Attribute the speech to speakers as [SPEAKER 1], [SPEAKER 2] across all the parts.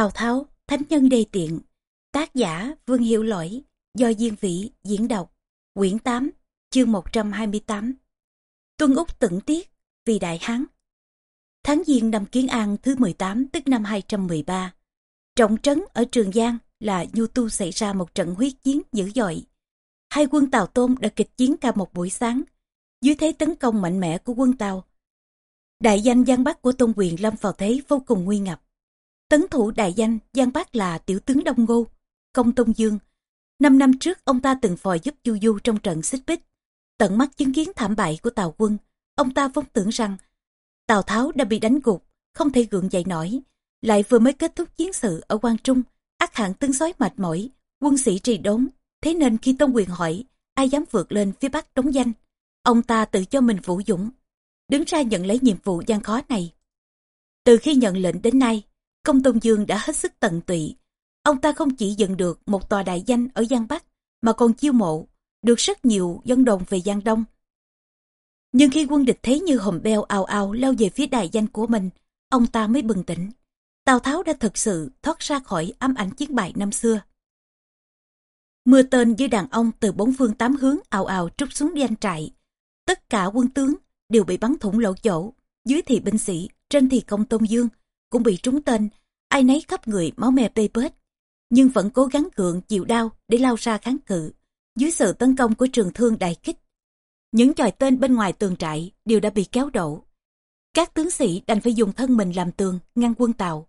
[SPEAKER 1] Tào Tháo, Thánh Nhân đề Tiện, tác giả Vương Hiệu Lỗi, do Diên Vĩ diễn đọc, quyển 8, chương 128. Tuân Úc tửng tiết, vì Đại Hán. Tháng Giêng năm Kiến An thứ 18 tức năm 213. Trọng trấn ở Trường Giang là Nhu Tu xảy ra một trận huyết chiến dữ dội. Hai quân Tào Tôn đã kịch chiến cả một buổi sáng, dưới thế tấn công mạnh mẽ của quân Tàu. Đại danh Giang Bắc của Tôn Quyền lâm vào thế vô cùng nguy ngập. Tấn thủ đại danh Giang Bác là tiểu tướng Đông Ngô, Công tông Dương. Năm năm trước ông ta từng phò giúp Chu Du trong trận xích bích. Tận mắt chứng kiến thảm bại của Tào quân, ông ta vốn tưởng rằng Tào Tháo đã bị đánh gục, không thể gượng dậy nổi. Lại vừa mới kết thúc chiến sự ở Quan Trung, ác hạng tướng sói mệt mỏi, quân sĩ trì đốn. Thế nên khi Tôn Quyền hỏi, ai dám vượt lên phía Bắc đóng danh, ông ta tự cho mình vũ dũng, đứng ra nhận lấy nhiệm vụ gian khó này. Từ khi nhận lệnh đến nay, Công Tôn Dương đã hết sức tận tụy. Ông ta không chỉ dựng được một tòa đại danh ở Giang Bắc, mà còn chiêu mộ, được rất nhiều dân đồng về Giang Đông. Nhưng khi quân địch thấy như hòm beo ào ào lao về phía đại danh của mình, ông ta mới bừng tỉnh. Tào Tháo đã thực sự thoát ra khỏi ám ảnh chiến bại năm xưa. Mưa tên như đàn ông từ bốn phương tám hướng ào ào trút xuống doanh trại. Tất cả quân tướng đều bị bắn thủng lỗ chỗ, dưới thì binh sĩ, trên thì công tôn dương, cũng bị trúng tên, ai nấy khắp người máu me bê bết. Nhưng vẫn cố gắng gượng chịu đau để lao ra kháng cự, dưới sự tấn công của trường thương đại kích. Những chòi tên bên ngoài tường trại đều đã bị kéo đổ. Các tướng sĩ đành phải dùng thân mình làm tường, ngăn quân tàu.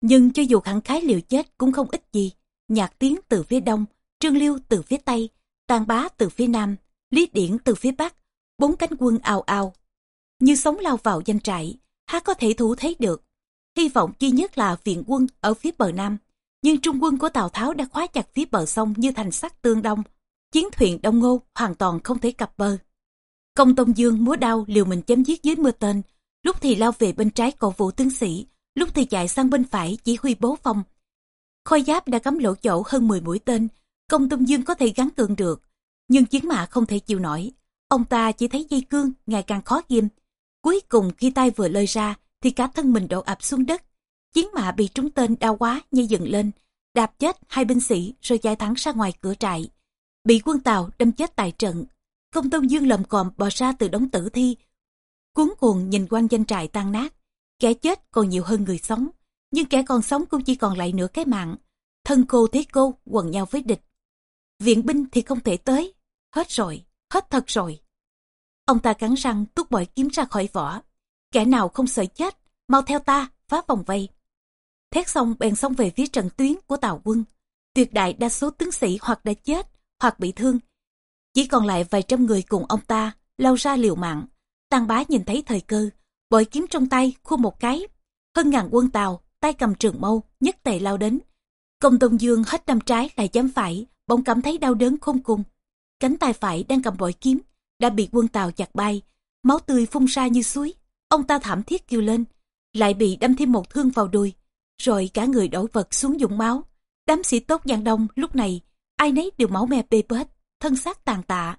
[SPEAKER 1] Nhưng cho dù khẳng khái liều chết cũng không ít gì. Nhạc tiếng từ phía đông, trương liêu từ phía tây, tàn bá từ phía nam, lý điển từ phía bắc, bốn cánh quân ào ào. Như sóng lao vào danh trại, há có thể thủ thấy được hy vọng duy nhất là viện quân ở phía bờ nam. Nhưng trung quân của Tào Tháo đã khóa chặt phía bờ sông như thành sắt tương đông. Chiến thuyền đông ngô hoàn toàn không thể cập bờ. Công Tông Dương múa đao liều mình chém giết dưới mưa tên, lúc thì lao về bên trái cổ vũ tướng sĩ, lúc thì chạy sang bên phải chỉ huy bố phong. Khôi giáp đã cắm lỗ chỗ hơn 10 mũi tên, Công Tông Dương có thể gắn cường được, nhưng chiến mã không thể chịu nổi. Ông ta chỉ thấy dây cương ngày càng khó ghim. Cuối cùng khi tay vừa lơi ra, thì cả thân mình đổ ập xuống đất. Chiến mã bị trúng tên đau quá như dựng lên, đạp chết hai binh sĩ rồi chạy thẳng ra ngoài cửa trại. Bị quân Tàu đâm chết tại trận. Công Tôn Dương lầm còm bò ra từ đống tử thi. Cuốn cuồng nhìn quanh danh trại tan nát. Kẻ chết còn nhiều hơn người sống. Nhưng kẻ còn sống cũng chỉ còn lại nửa cái mạng. Thân cô thế cô quần nhau với địch. Viện binh thì không thể tới. Hết rồi, hết thật rồi. Ông ta cắn răng tút bội kiếm ra khỏi vỏ, kẻ nào không sợ chết, mau theo ta, phá vòng vây. Thét xong, bèn xông về phía trận tuyến của tào quân. Tuyệt đại đa số tướng sĩ hoặc đã chết, hoặc bị thương. Chỉ còn lại vài trăm người cùng ông ta, lao ra liều mạng. Tăng bá nhìn thấy thời cơ, bội kiếm trong tay khu một cái. Hơn ngàn quân tàu tay cầm trường mâu, nhất tề lao đến. Công tôn dương hết đâm trái lại dám phải, bỗng cảm thấy đau đớn khôn cùng. Cánh tay phải đang cầm bội kiếm, đã bị quân tàu chặt bay, máu tươi phun ra như suối. Ông ta thảm thiết kêu lên, lại bị đâm thêm một thương vào đùi, rồi cả người đổ vật xuống dụng máu. Đám sĩ tốt Giang Đông lúc này, ai nấy đều máu me bê bết, thân xác tàn tạ.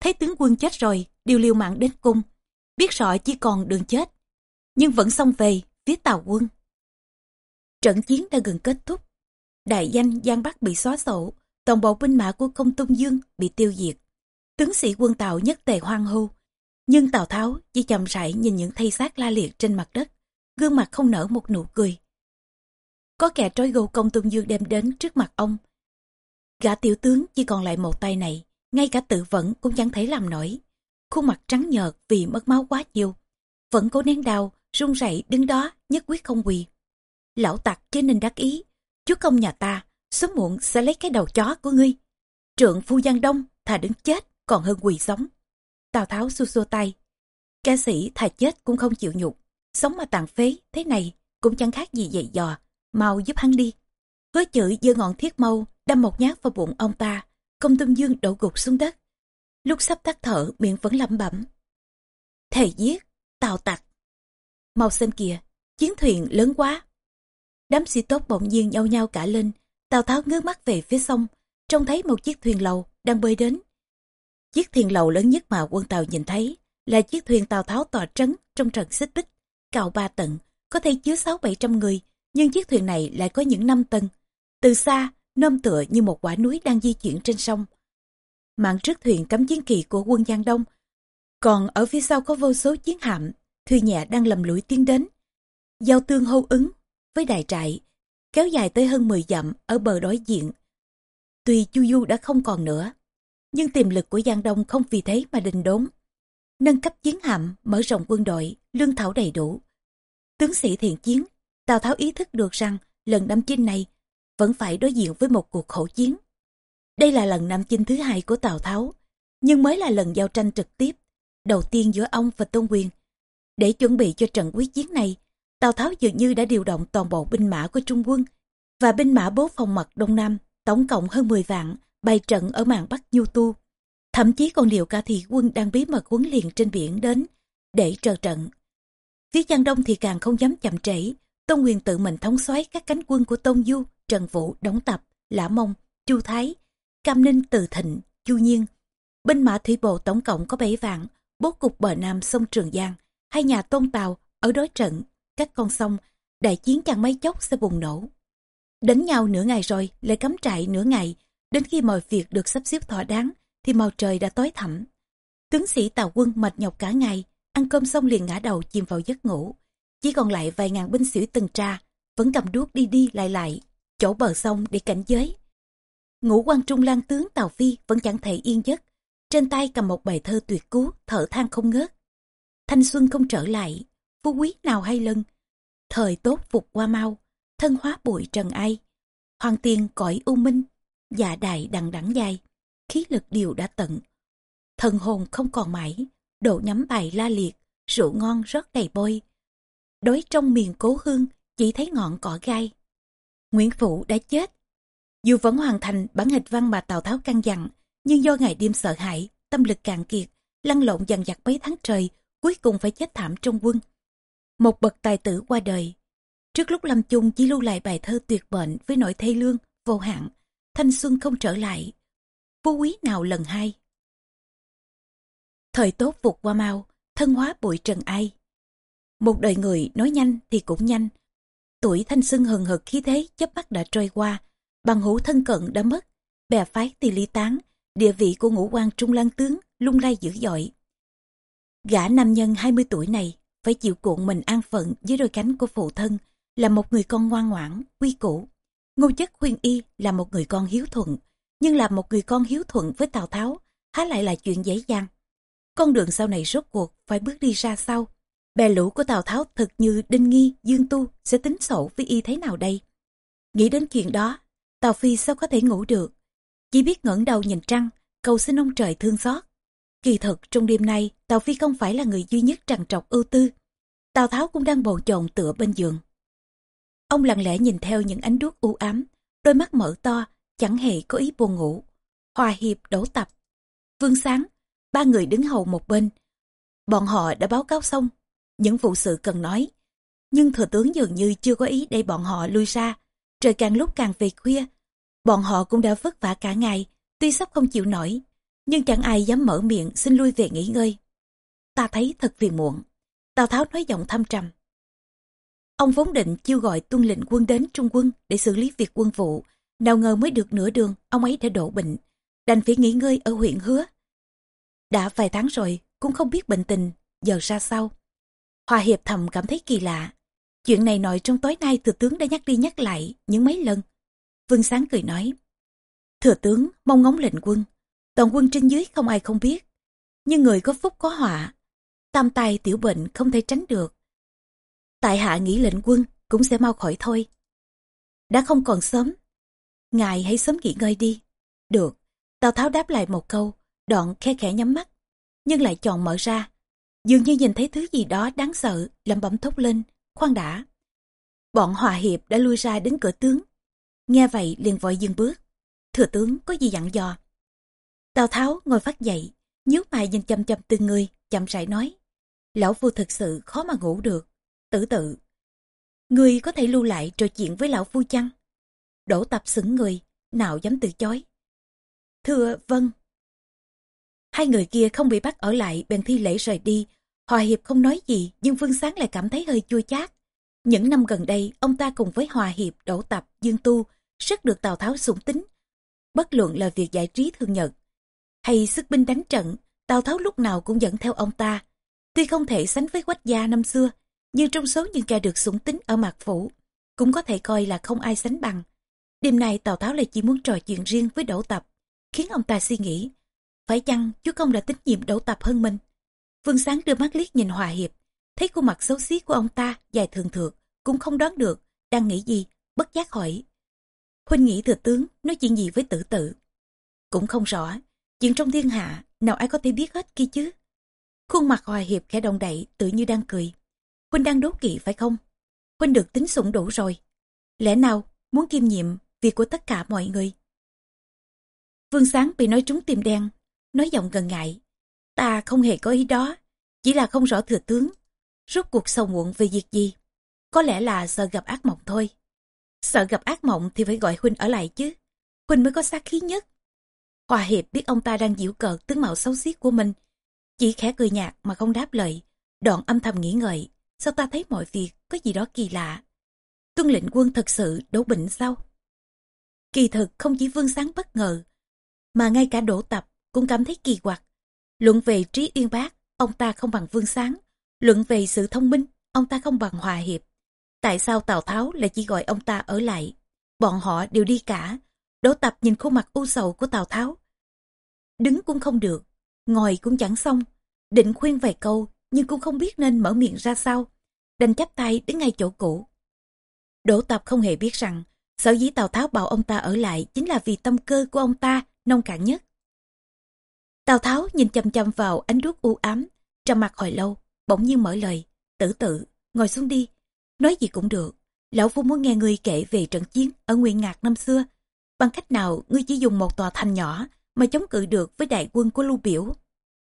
[SPEAKER 1] Thấy tướng quân chết rồi, đều liều mạng đến cung. Biết rõ chỉ còn đường chết, nhưng vẫn xông về phía tàu quân. Trận chiến đã gần kết thúc. Đại danh Giang Bắc bị xóa sổ, toàn bộ binh mã của công tung dương bị tiêu diệt. Tướng sĩ quân tàu nhất tề hoang hô, nhưng Tào Tháo chỉ chậm rãi nhìn những thây xác la liệt trên mặt đất, gương mặt không nở một nụ cười. Có kẻ trói gô công tôn dương đem đến trước mặt ông. Gã tiểu tướng chỉ còn lại một tay này, ngay cả tự vẫn cũng chẳng thể làm nổi. Khuôn mặt trắng nhợt vì mất máu quá nhiều. Vẫn cố nén đau, run rẩy đứng đó, nhất quyết không quỳ. Lão tặc chứ nên đắc ý, chúa công nhà ta, sớm muộn sẽ lấy cái đầu chó của ngươi. Trượng phu Giang Đông, thà đứng chết còn hơn quỳ sống. Tào Tháo xua xua tay. Ca sĩ thà chết cũng không chịu nhục. Sống mà tàn phế thế này cũng chẳng khác gì dạy dò. Mau giúp hắn đi. hứa chữ giơ ngọn thiết mâu đâm một nhát vào bụng ông ta. Công tâm dương đổ gục xuống đất. Lúc sắp tắt thở miệng vẫn lẩm bẩm. Thầy giết, tào tặc. Mau xem kìa, chiến thuyền lớn quá. Đám sĩ tốt bỗng nhiên nhau nhau cả lên. Tào Tháo ngước mắt về phía sông, trông thấy một chiếc thuyền lầu đang bơi đến. Chiếc thuyền lầu lớn nhất mà quân Tàu nhìn thấy là chiếc thuyền Tàu Tháo tòa trấn trong trận xích bích, cao ba tầng, có thể chứa sáu bảy trăm người, nhưng chiếc thuyền này lại có những năm tầng. Từ xa, nôm tựa như một quả núi đang di chuyển trên sông. Mạng trước thuyền cắm chiến kỳ của quân Giang Đông, còn ở phía sau có vô số chiến hạm, thuyền nhẹ đang lầm lũi tiến đến. Giao tương hô ứng với đại trại, kéo dài tới hơn 10 dặm ở bờ đối diện. Tuy Chu Du đã không còn nữa, nhưng tiềm lực của Giang Đông không vì thế mà đình đốn. Nâng cấp chiến hạm, mở rộng quân đội, lương thảo đầy đủ. Tướng sĩ thiện chiến, Tào Tháo ý thức được rằng lần năm chinh này vẫn phải đối diện với một cuộc khổ chiến. Đây là lần năm chinh thứ hai của Tào Tháo, nhưng mới là lần giao tranh trực tiếp, đầu tiên giữa ông và Tôn Quyền. Để chuẩn bị cho trận quyết chiến này, Tào Tháo dường như đã điều động toàn bộ binh mã của Trung quân và binh mã bố phòng mặt Đông Nam, tổng cộng hơn 10 vạn, bày trận ở mạn Bắc Du Tu. Thậm chí còn điều cả thị quân đang bí mật huấn luyện trên biển đến để trợ trận. Phía Giang Đông thì càng không dám chậm trễ, Tôn Quyền tự mình thống soái các cánh quân của Tôn Du, Trần Vũ, Đống Tập, Lã Mông, Chu Thái, Cam Ninh, Từ Thịnh, Chu Nhiên. Binh mã thủy bộ tổng cộng có 7 vạn, bố cục bờ nam sông Trường Giang, hai nhà tôn tàu ở đối trận, các con sông, đại chiến chẳng mấy chốc sẽ bùng nổ. Đánh nhau nửa ngày rồi, lại cắm trại nửa ngày, đến khi mọi việc được sắp xếp thỏa đáng, thì màu trời đã tối thẳm. Tướng sĩ tàu quân mệt nhọc cả ngày, ăn cơm xong liền ngã đầu chìm vào giấc ngủ. Chỉ còn lại vài ngàn binh sĩ từng tra, vẫn cầm đuốc đi đi lại lại, chỗ bờ sông để cảnh giới. Ngũ quan trung lang tướng Tàu Phi vẫn chẳng thể yên giấc, trên tay cầm một bài thơ tuyệt cú, thở than không ngớt. Thanh xuân không trở lại, phú quý nào hay lân. Thời tốt phục qua mau, thân hóa bụi trần ai. Hoàng tiền cõi u minh, dạ đài đằng đẳng dài, khí lực điều đã tận. Thần hồn không còn mãi, độ nhắm bài la liệt, rượu ngon rót đầy bôi. Đối trong miền cố hương, chỉ thấy ngọn cỏ gai. Nguyễn Phụ đã chết. Dù vẫn hoàn thành bản hịch văn mà Tào Tháo căn dặn, nhưng do ngày đêm sợ hãi, tâm lực cạn kiệt, lăn lộn dằn dặt mấy tháng trời, cuối cùng phải chết thảm trong quân. Một bậc tài tử qua đời. Trước lúc lâm chung chỉ lưu lại bài thơ tuyệt bệnh với nỗi thê lương, vô hạn, thanh xuân không trở lại. phú quý nào lần hai. Thời tốt vụt qua mau, thân hóa bụi trần ai. Một đời người nói nhanh thì cũng nhanh. Tuổi thanh xuân hừng hực khí thế chớp mắt đã trôi qua, bằng hữu thân cận đã mất, bè phái thì ly tán, địa vị của ngũ quan trung lan tướng lung lay dữ dội. Gã nam nhân 20 tuổi này phải chịu cuộn mình an phận dưới đôi cánh của phụ thân, là một người con ngoan ngoãn, quy củ. Ngô chất khuyên y là một người con hiếu thuận, nhưng là một người con hiếu thuận với Tào Tháo, há lại là chuyện dễ dàng. Con đường sau này rốt cuộc phải bước đi ra sau. Bè lũ của Tào Tháo thật như Đinh Nghi, Dương Tu sẽ tính sổ với y thế nào đây? Nghĩ đến chuyện đó, Tào Phi sao có thể ngủ được? Chỉ biết ngẩng đầu nhìn trăng, cầu xin ông trời thương xót. Kỳ thực trong đêm nay, Tào Phi không phải là người duy nhất trằn trọc ưu tư. Tào Tháo cũng đang bầu chồn tựa bên giường. Ông lặng lẽ nhìn theo những ánh đuốc u ám, đôi mắt mở to, chẳng hề có ý buồn ngủ. Hòa hiệp đổ tập. Vương Sáng, ba người đứng hầu một bên. Bọn họ đã báo cáo xong, những vụ sự cần nói. Nhưng thừa tướng dường như chưa có ý để bọn họ lui ra. Trời càng lúc càng về khuya. Bọn họ cũng đã vất vả cả ngày, tuy sắp không chịu nổi, nhưng chẳng ai dám mở miệng xin lui về nghỉ ngơi. Ta thấy thật phiền muộn. Tào Tháo nói giọng thâm trầm. Ông vốn định chiêu gọi tuân lệnh quân đến Trung quân để xử lý việc quân vụ. Nào ngờ mới được nửa đường, ông ấy đã đổ bệnh. Đành phải nghỉ ngơi ở huyện Hứa. Đã vài tháng rồi, cũng không biết bệnh tình, giờ ra sao. Hòa Hiệp thầm cảm thấy kỳ lạ. Chuyện này nội trong tối nay thừa tướng đã nhắc đi nhắc lại những mấy lần. Vương Sáng cười nói. Thừa tướng mong ngóng lệnh quân. Toàn quân trên dưới không ai không biết. Nhưng người có phúc có họa. Tam tài tiểu bệnh không thể tránh được tại hạ nghĩ lệnh quân cũng sẽ mau khỏi thôi. Đã không còn sớm, ngài hãy sớm nghỉ ngơi đi. Được, Tào Tháo đáp lại một câu, đoạn khe khẽ nhắm mắt, nhưng lại chọn mở ra. Dường như nhìn thấy thứ gì đó đáng sợ, lẩm bẩm thốt lên, khoan đã. Bọn hòa hiệp đã lui ra đến cửa tướng. Nghe vậy liền vội dừng bước. Thừa tướng có gì dặn dò? Tào Tháo ngồi phát dậy, nhíu mày nhìn chăm chăm từng người, chậm rãi nói. Lão phu thực sự khó mà ngủ được. Tử tự. Người có thể lưu lại trò chuyện với lão phu chăng? Đổ tập sững người, nào dám từ chối. Thưa, vâng. Hai người kia không bị bắt ở lại bèn thi lễ rời đi. Hòa hiệp không nói gì, nhưng Vương Sáng lại cảm thấy hơi chua chát. Những năm gần đây, ông ta cùng với Hòa Hiệp, Đỗ Tập, Dương Tu rất được Tào Tháo sủng tính. Bất luận là việc giải trí thương nhật, hay sức binh đánh trận, Tào Tháo lúc nào cũng dẫn theo ông ta. Tuy không thể sánh với quách gia năm xưa, nhưng trong số những kẻ được sủng tính ở Mạc Phủ, cũng có thể coi là không ai sánh bằng. Đêm nay Tào Tháo lại chỉ muốn trò chuyện riêng với Đỗ Tập, khiến ông ta suy nghĩ. Phải chăng chú công đã tín nhiệm Đỗ Tập hơn mình? Vương Sáng đưa mắt liếc nhìn Hòa Hiệp, thấy khuôn mặt xấu xí của ông ta dài thường thượt, cũng không đoán được, đang nghĩ gì, bất giác hỏi. Huynh nghĩ thừa tướng nói chuyện gì với tử tử Cũng không rõ, chuyện trong thiên hạ, nào ai có thể biết hết kia chứ? Khuôn mặt Hòa Hiệp khẽ động đậy, tự như đang cười. Huynh đang đố kỵ phải không? Huynh được tính sủng đủ rồi. Lẽ nào muốn kiêm nhiệm việc của tất cả mọi người? Vương Sáng bị nói trúng tim đen, nói giọng gần ngại. Ta không hề có ý đó, chỉ là không rõ thừa tướng. Rốt cuộc sầu muộn về việc gì? Có lẽ là sợ gặp ác mộng thôi. Sợ gặp ác mộng thì phải gọi Huynh ở lại chứ. Huynh mới có sát khí nhất. Hòa Hiệp biết ông ta đang giễu cợt tướng mạo xấu xí của mình. Chỉ khẽ cười nhạt mà không đáp lời. Đoạn âm thầm nghĩ ngợi. Sao ta thấy mọi việc có gì đó kỳ lạ? Tuân lệnh quân thật sự đổ bệnh sao? Kỳ thực không chỉ Vương Sáng bất ngờ, mà ngay cả đổ tập cũng cảm thấy kỳ quặc. Luận về trí uyên bác, ông ta không bằng Vương Sáng. Luận về sự thông minh, ông ta không bằng Hòa Hiệp. Tại sao Tào Tháo lại chỉ gọi ông ta ở lại? Bọn họ đều đi cả. Đỗ tập nhìn khuôn mặt u sầu của Tào Tháo. Đứng cũng không được, ngồi cũng chẳng xong. Định khuyên vài câu, nhưng cũng không biết nên mở miệng ra sao. Đành chắp tay đến ngay chỗ cũ. Đỗ tập không hề biết rằng, sở dĩ Tào Tháo bảo ông ta ở lại chính là vì tâm cơ của ông ta nông cạn nhất. Tào Tháo nhìn chăm chăm vào ánh đuốc u ám, trầm mặt hồi lâu, bỗng nhiên mở lời, tử tự, ngồi xuống đi, nói gì cũng được. Lão Phu muốn nghe ngươi kể về trận chiến ở Nguyên Ngạc năm xưa. Bằng cách nào ngươi chỉ dùng một tòa thành nhỏ mà chống cự được với đại quân của Lưu Biểu.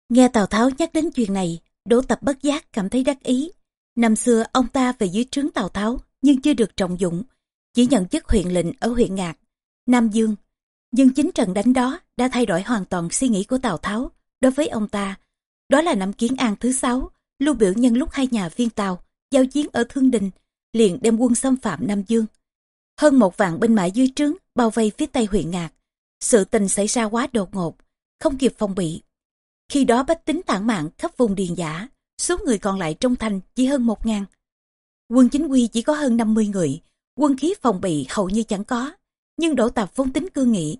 [SPEAKER 1] Nghe Tào Tháo nhắc đến chuyện này, Đỗ Tập bất giác cảm thấy đắc ý. Năm xưa ông ta về dưới trướng Tào Tháo nhưng chưa được trọng dụng, chỉ nhận chức huyện lệnh ở huyện Ngạc, Nam Dương. Nhưng chính trận đánh đó đã thay đổi hoàn toàn suy nghĩ của Tào Tháo đối với ông ta. Đó là năm Kiến An thứ sáu, Lưu Biểu nhân lúc hai nhà viên Tàu giao chiến ở Thương Đình, liền đem quân xâm phạm Nam Dương. Hơn một vạn binh mã dưới trướng bao vây phía tây huyện Ngạc. Sự tình xảy ra quá đột ngột, không kịp phòng bị. Khi đó bách tính tản mạng khắp vùng điền giả, số người còn lại trong thành chỉ hơn một ngàn. Quân chính quy chỉ có hơn 50 người, quân khí phòng bị hầu như chẳng có. Nhưng đổ tạp vốn tính cương nghị,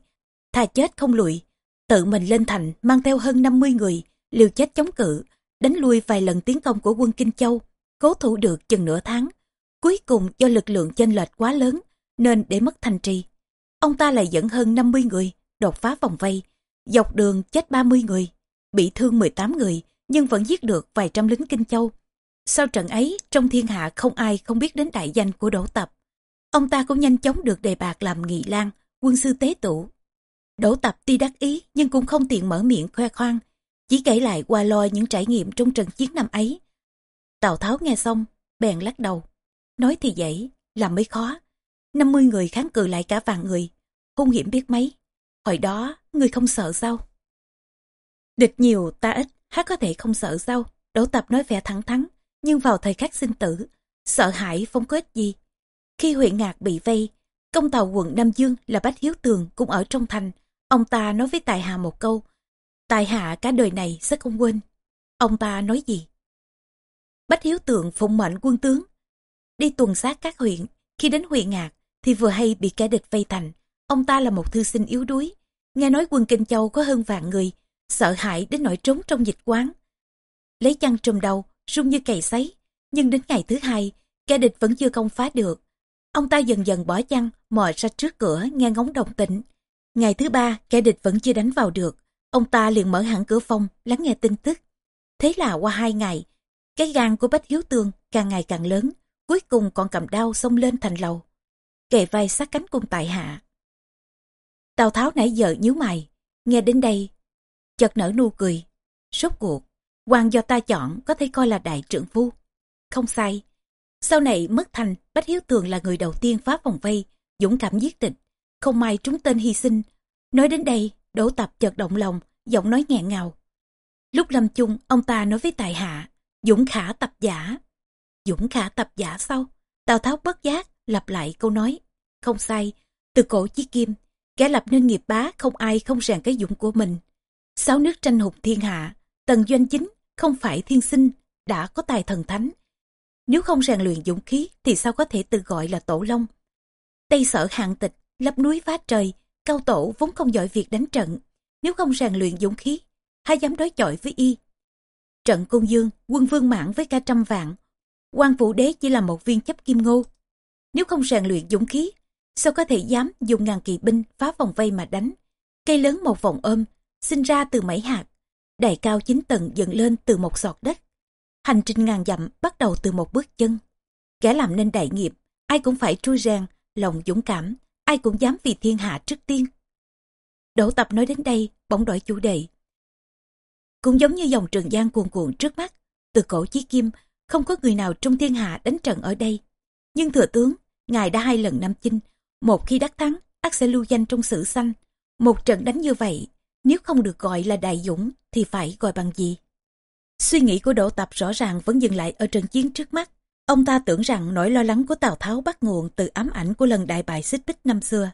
[SPEAKER 1] thà chết không lụi tự mình lên thành mang theo hơn 50 người, liều chết chống cự, đánh lui vài lần tiến công của quân Kinh Châu, cố thủ được chừng nửa tháng. Cuối cùng do lực lượng chênh lệch quá lớn, nên để mất thành trì. Ông ta lại dẫn hơn 50 người, đột phá vòng vây, dọc đường chết 30 người, bị thương 18 người, nhưng vẫn giết được vài trăm lính Kinh Châu. Sau trận ấy, trong thiên hạ không ai không biết đến đại danh của Đỗ Tập. Ông ta cũng nhanh chóng được đề bạc làm nghị lang, quân sư tế tủ. Đỗ Tập tuy đắc ý nhưng cũng không tiện mở miệng khoe khoang, chỉ kể lại qua loa những trải nghiệm trong trận chiến năm ấy. Tào Tháo nghe xong, bèn lắc đầu. Nói thì dễ, làm mới khó. 50 người kháng cự lại cả vàng người, hung hiểm biết mấy. Hồi đó, người không sợ sao? Địch nhiều, ta ít, hát có thể không sợ sao? Đỗ Tập nói vẻ thẳng thắn, nhưng vào thời khắc sinh tử, sợ hãi không có ích gì. Khi huyện Ngạc bị vây, công tàu quận Nam Dương là Bách Hiếu Tường cũng ở trong thành. Ông ta nói với Tài Hạ một câu, Tài Hạ cả đời này sẽ không quên. Ông ta nói gì? Bách Hiếu Tường phụng mệnh quân tướng, đi tuần sát các huyện. Khi đến huyện Ngạc thì vừa hay bị kẻ địch vây thành. Ông ta là một thư sinh yếu đuối. Nghe nói quân Kinh Châu có hơn vạn người, sợ hãi đến nỗi trốn trong dịch quán. Lấy chăn trùm đầu, rung như cày sấy. Nhưng đến ngày thứ hai, kẻ địch vẫn chưa công phá được. Ông ta dần dần bỏ chăn, mò ra trước cửa nghe ngóng đồng tĩnh. Ngày thứ ba, kẻ địch vẫn chưa đánh vào được. Ông ta liền mở hẳn cửa phòng, lắng nghe tin tức. Thế là qua hai ngày, cái gan của Bách Hiếu Tương càng ngày càng lớn, cuối cùng còn cầm đao xông lên thành lầu. Kề vai sát cánh cùng tại hạ. Tào Tháo nãy giờ nhíu mày, nghe đến đây, chợt nở nụ cười. rốt cuộc, hoàng do ta chọn có thể coi là đại trưởng phu. Không sai. Sau này mất thành, Bách Hiếu Tường là người đầu tiên phá vòng vây, dũng cảm giết địch. Không may trúng tên hy sinh. Nói đến đây, Đỗ Tập chợt động lòng, giọng nói nghẹn ngào. Lúc lâm chung, ông ta nói với tài hạ, Dũng khả tập giả. Dũng khả tập giả sau, Tào Tháo bất giác, lặp lại câu nói. Không sai, từ cổ chí kim, kẻ lập nên nghiệp bá không ai không rèn cái dũng của mình. Sáu nước tranh hùng thiên hạ, tần doanh chính không phải thiên sinh, đã có tài thần thánh. Nếu không rèn luyện dũng khí thì sao có thể tự gọi là tổ long. Tây sở hạng tịch, lấp núi phá trời, cao tổ vốn không giỏi việc đánh trận. Nếu không rèn luyện dũng khí, hay dám đối chọi với y. Trận cung dương, quân vương mãn với cả trăm vạn. quan vũ đế chỉ là một viên chấp kim ngô. Nếu không rèn luyện dũng khí, sao có thể dám dùng ngàn kỵ binh phá vòng vây mà đánh. Cây lớn một vòng ôm, sinh ra từ mấy hạt. Đài cao chín tầng dựng lên từ một giọt đất. Hành trình ngàn dặm bắt đầu từ một bước chân. Kẻ làm nên đại nghiệp, ai cũng phải trui rèn, lòng dũng cảm, ai cũng dám vì thiên hạ trước tiên. Đỗ tập nói đến đây, bỗng đổi chủ đề. Cũng giống như dòng trường giang cuồn cuộn trước mắt, từ cổ chí kim, không có người nào trong thiên hạ đánh trận ở đây. Nhưng thừa tướng, ngài đã hai lần năm chinh, một khi đắc thắng, ác sẽ lưu danh trong sử xanh. Một trận đánh như vậy, nếu không được gọi là đại dũng, thì phải gọi bằng gì? Suy nghĩ của Đỗ Tập rõ ràng vẫn dừng lại ở trận chiến trước mắt. Ông ta tưởng rằng nỗi lo lắng của Tào Tháo bắt nguồn từ ám ảnh của lần đại bại xích bích năm xưa.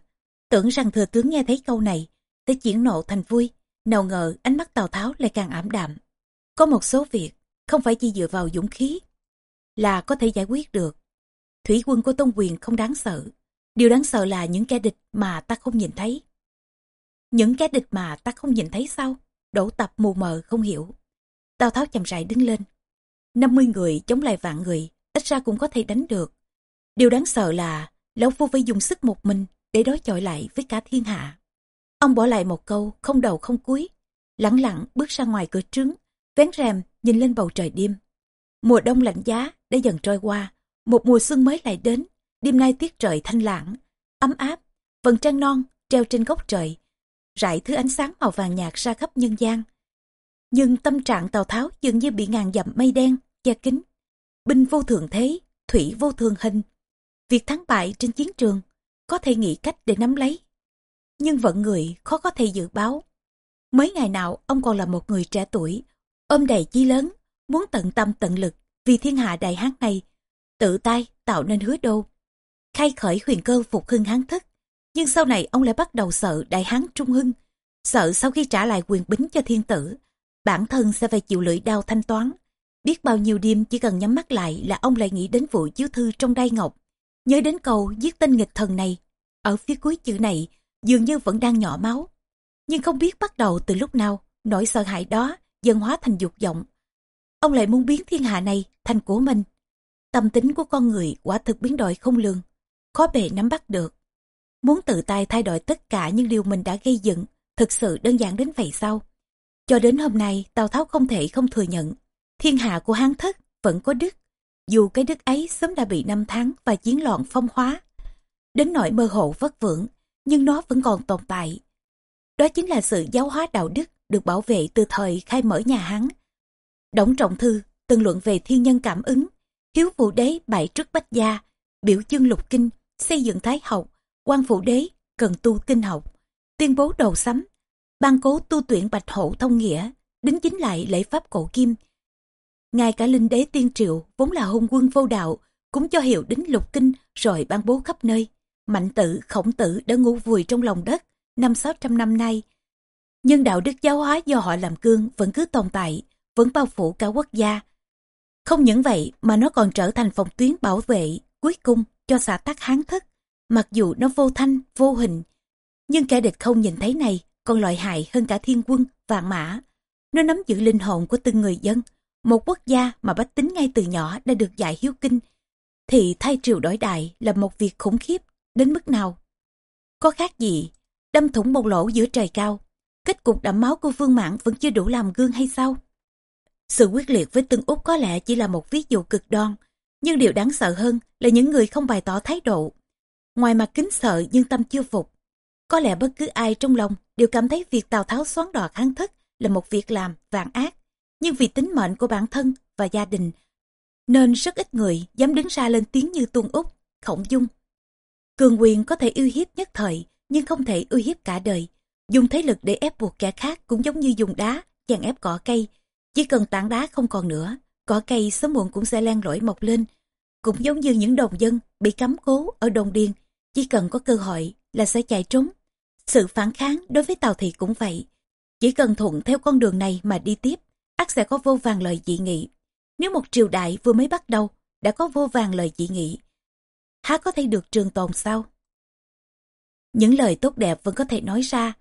[SPEAKER 1] Tưởng rằng thừa tướng nghe thấy câu này, sẽ chuyển nộ thành vui. Nào ngờ ánh mắt Tào Tháo lại càng ảm đạm. Có một số việc, không phải chỉ dựa vào dũng khí, là có thể giải quyết được. Thủy quân của Tôn Quyền không đáng sợ. Điều đáng sợ là những kẻ địch mà ta không nhìn thấy. Những kẻ địch mà ta không nhìn thấy sao? đổ tập mù mờ không hiểu. Tào Tháo chậm rãi đứng lên. 50 người chống lại vạn người, ít ra cũng có thể đánh được. Điều đáng sợ là lão phu phải dùng sức một mình để đối chọi lại với cả thiên hạ. Ông bỏ lại một câu không đầu không cuối, lẳng lặng bước ra ngoài cửa trướng vén rèm nhìn lên bầu trời đêm. Mùa đông lạnh giá đã dần trôi qua, một mùa xuân mới lại đến, đêm nay tiết trời thanh lãng, ấm áp, vầng trăng non treo trên góc trời, rải thứ ánh sáng màu vàng nhạt ra khắp nhân gian. Nhưng tâm trạng Tào Tháo dường như bị ngàn dặm mây đen, che kín. Binh vô thường thế, thủy vô thường hình. Việc thắng bại trên chiến trường có thể nghĩ cách để nắm lấy. Nhưng vận người khó có thể dự báo. Mấy ngày nào ông còn là một người trẻ tuổi, ôm đầy chí lớn, muốn tận tâm tận lực vì thiên hạ đại hán này, tự tay tạo nên hứa đô. Khai khởi huyền cơ phục hưng hán thức. Nhưng sau này ông lại bắt đầu sợ đại hán trung hưng, sợ sau khi trả lại quyền bính cho thiên tử, bản thân sẽ phải chịu lưỡi đau thanh toán. Biết bao nhiêu đêm chỉ cần nhắm mắt lại là ông lại nghĩ đến vụ chiếu thư trong đai ngọc. Nhớ đến câu giết tên nghịch thần này. Ở phía cuối chữ này dường như vẫn đang nhỏ máu. Nhưng không biết bắt đầu từ lúc nào nỗi sợ hãi đó dần hóa thành dục vọng. Ông lại muốn biến thiên hạ này thành của mình. Tâm tính của con người quả thực biến đổi không lường, khó bề nắm bắt được. Muốn tự tay thay đổi tất cả những điều mình đã gây dựng, thực sự đơn giản đến vậy sao? Cho đến hôm nay, Tào Tháo không thể không thừa nhận, thiên hạ của Hán Thất vẫn có đức, dù cái đức ấy sớm đã bị năm tháng và chiến loạn phong hóa. Đến nỗi mơ hồ vất vưởng, nhưng nó vẫn còn tồn tại. Đó chính là sự giáo hóa đạo đức được bảo vệ từ thời khai mở nhà Hán. Đổng Trọng Thư từng luận về thiên nhân cảm ứng, hiếu vũ đế bại trước bách gia, biểu chương lục kinh, xây dựng thái học, quan phụ đế cần tu kinh học, tuyên bố đầu sắm, ban cố tu tuyển bạch hổ thông nghĩa, đính chính lại lễ pháp cổ kim. Ngài cả linh đế tiên triệu vốn là hôn quân vô đạo, cũng cho hiệu đính lục kinh rồi ban bố khắp nơi. Mạnh tử, khổng tử đã ngủ vùi trong lòng đất năm sáu trăm năm nay. Nhưng đạo đức giáo hóa do họ làm cương vẫn cứ tồn tại, vẫn bao phủ cả quốc gia. Không những vậy mà nó còn trở thành phòng tuyến bảo vệ cuối cùng cho xã tắc hán thất. Mặc dù nó vô thanh, vô hình, nhưng kẻ địch không nhìn thấy này còn loại hại hơn cả thiên quân, vạn mã. Nó nắm giữ linh hồn của từng người dân. Một quốc gia mà bách tính ngay từ nhỏ đã được dạy hiếu kinh, thì thay triều đổi đại là một việc khủng khiếp đến mức nào. Có khác gì, đâm thủng một lỗ giữa trời cao, kết cục đẫm máu của Vương Mãn vẫn chưa đủ làm gương hay sao? Sự quyết liệt với Tương Úc có lẽ chỉ là một ví dụ cực đoan, nhưng điều đáng sợ hơn là những người không bày tỏ thái độ. Ngoài mặt kính sợ nhưng tâm chưa phục. Có lẽ bất cứ ai trong lòng đều cảm thấy việc Tào Tháo xoắn đoạt hán thất là một việc làm vạn ác. Nhưng vì tính mệnh của bản thân và gia đình, nên rất ít người dám đứng ra lên tiếng như Tuân Úc, Khổng Dung. Cường quyền có thể uy hiếp nhất thời, nhưng không thể uy hiếp cả đời. Dùng thế lực để ép buộc kẻ khác cũng giống như dùng đá, chèn ép cỏ cây. Chỉ cần tảng đá không còn nữa, cỏ cây sớm muộn cũng sẽ len lỏi mọc lên. cũng giống như những đồng dân bị cấm cố ở đồng điền, chỉ cần có cơ hội là sẽ chạy trốn. Sự phản kháng đối với Tào Thị cũng vậy. Chỉ cần thuận theo con đường này mà đi tiếp, ắt sẽ có vô vàng lời dị nghị. Nếu một triều đại vừa mới bắt đầu đã có vô vàng lời dị nghị, há có thể được trường tồn sao? Những lời tốt đẹp vẫn có thể nói ra.